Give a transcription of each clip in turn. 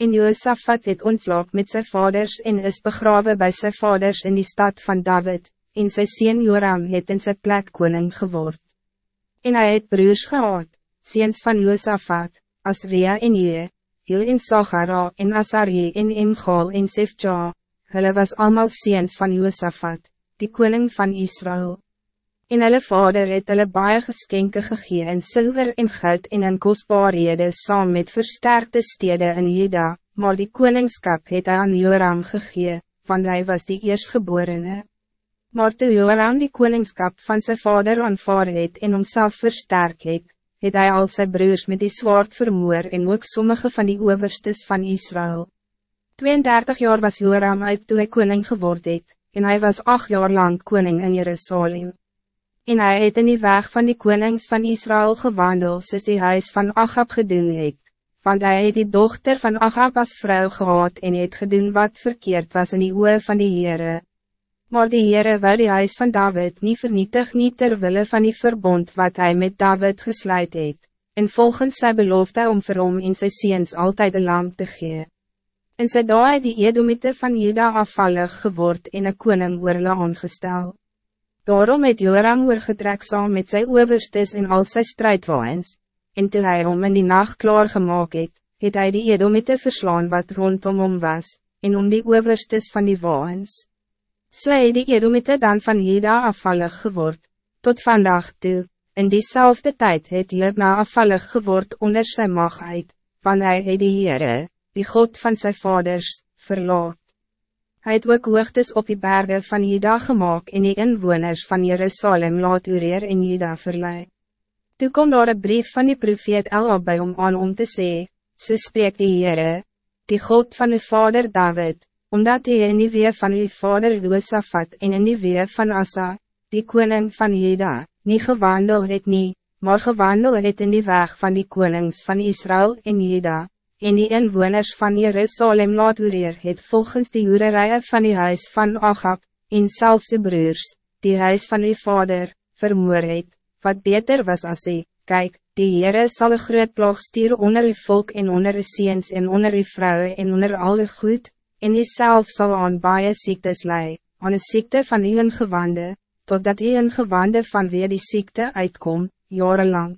En Josaphat het ontslaap met zijn vaders en is begraven bij zijn vaders in die stad van David, en sy sien Joram het in sy plek koning geword. En hij het broers gehad, seens van Josaphat, Asria en Jee, Heel en Sachara en Asari en Imgal en Sefja, hulle was allemaal seens van Josaphat, die koning van Israël. En hulle vader het hulle baie geskenke gegee in zilver en goud en in kostbaarhede saam met versterkte steden in Juda, maar die koningskap het hy aan Joram gegee, want hij was die eerstgeborene. Maar toe Joram die koningskap van zijn vader aanvaar het en homself versterk het, het hy al sy broers met die zwaard vermoor en ook sommige van die overstes van Israël. 32 jaar was Joram uit toe hy koning geword het, en hij was acht jaar lang koning in Jerusalem. En hij het in die weg van die konings van Israël gewandeld soos die huis van Achab gedoen het, want hij het die dochter van Achab als vrouw gehad en het gedoen wat verkeerd was in die oe van die Heere. Maar die Heere wil die huis van David niet vernietig niet terwille van die verbond wat hij met David gesluit het, en volgens sy belofte om vir hom en sy seens altyd een lam te gee. En sy daai die Edomite van Juda afvallig geword en een koning oor hulle aangestel. Daarom het Joram oorgetrek saam met sy overstes en al sy strijdwaans, en toe hy hom in die nacht klaargemaak het, het hy die Edomite verslaan wat rondom hom was, en om die overstes van die waans. So het die Edomite dan van Jeda afvallig geword, tot vandaag toe, in diezelfde tijd het Jebna afvallig geword onder zijn mag uit, van hij het die Heere, die God van zijn vaders, verlaat. Hij het ook hoogtes op die bergen van Jeda gemaakt en die inwoners van Jerusalem laat ureer in Jeda verlei. Toe kom daar een brief van die profeet Elab bij om aan om te sê, so spreek die Heere, die God van de vader David, omdat hij in die weer van uw vader Josaphat en in die weer van Asa, die koning van Juda, niet gewandeld het nie, maar gewandeld het in die weg van die konings van Israël en Juda, en die inwoners van Jerusalem laat ureer het volgens die hoererijen van die huis van Achab, en zelfs de broers, die huis van uw vader, vermoor het, wat beter was als hy, kijk, die Heere sal een groot plag stuur onder uw volk en onder uw seens en onder uw vrouwen en onder al uw goed, en jy self sal aan baie siektes lei, aan een ziekte van die ingewande, totdat die ingewande van weer die ziekte uitkom, jarenlang.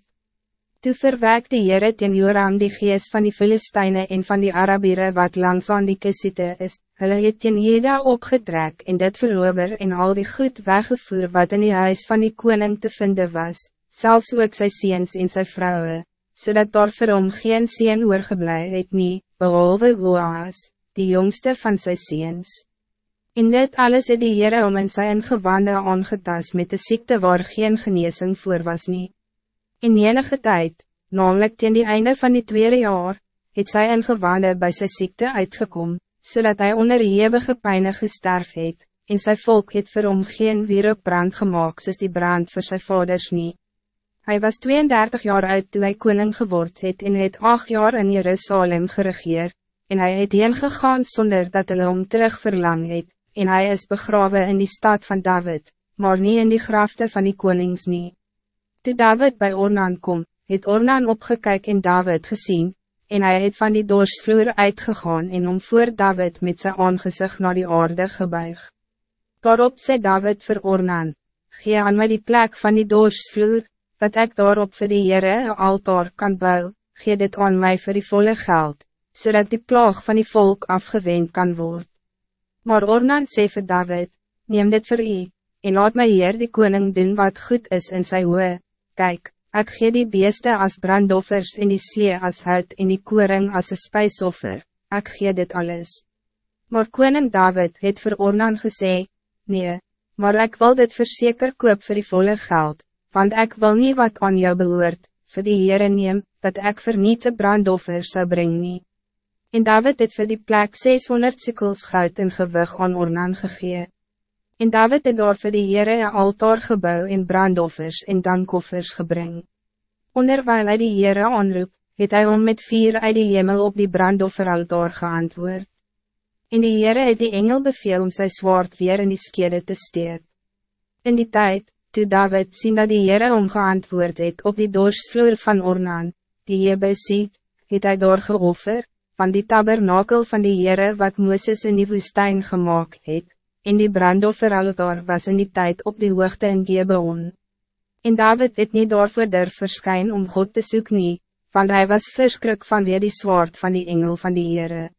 Toe verwek die Heere ten Joram die gees van die Filisteine en van die Arabiere wat langs aan die kisiete is, hulle het ten Jeda opgetrek en dit verover en al die goed weggevoer wat in die huis van die koning te vinden was, zelfs ook sy seens en sy vrouwen, zodat daar vir hom geen seen oorgeblij het nie, behalve Oas die jongste van sy seens. In dit alles het die Heere om in sy ingewande aangetas met de ziekte waar geen geneesing voor was nie. In enige tijd, namelijk ten die einde van die tweede jaar, het sy ingewande bij sy ziekte uitgekom, zodat hij onder eeuwige pijne gesterf het, en sy volk het vir hom geen weer op brand gemaakt soos die brand voor sy vaders nie. Hij was 32 jaar oud toen hij koning geword het en het 8 jaar in Jerusalem geregeerd, en hij het gegaan zonder dat hulle om terug verlang het, en hij is begraven in die stad van David, maar niet in die grafte van die konings nie. Toe David bij Ornan kom, het Ornan opgekyk en David gezien, en hij het van die doorsvloer uitgegaan en om voor David met zijn aangezicht naar die aarde gebuig. Daarop zei David voor Ornan, gee aan mij die plek van die doorsvloer, dat ik daarop voor die Heere een altaar kan bouwen, gee dit aan mij voor die volle geld zodat die plaag van die volk afgewend kan worden. Maar Ornan sê vir David, neem dit voor u, en laat my hier die koning doen wat goed is in sy hoe. Kijk, ik gee die beeste als brandoffers en die slee als hout en die koring als een spijsoffer, ik gee dit alles. Maar koning David het vir Ornan gesê, nee, maar ik wil dit verzeker koop voor die volle geld, want ik wil niet wat aan jou behoort, voor die Heere neem, dat ik verniete brandoffers zou brengen. En David het vir die plek 600 sikels goud en gewig aan Ornan gegee. En David het daar vir die Heere een altaar gebouw en brandoffers en dankoffers gebring. Onderwijl hy die Heere aanroep, het hy om met vier uit die hemel op die brandofferaltaar geantwoord. En die Heere het die engel beveel om sy zwaard weer in die skede te steek. In die tijd, toe David sien dat die Heere omgeantwoord het op die doorsvloer van Ornan, die Jebe ziet, het hy daar geofferd, van die tabernakel van die Heere wat Mooses in die woestijn gemaakt het, en die brandofferaltaar was in die tijd op die hoogte in Gebeon. En David het niet daarvoor durf verskyn om God te soek nie, want hij was verskrik van weer die zwaard van die engel van die Heere.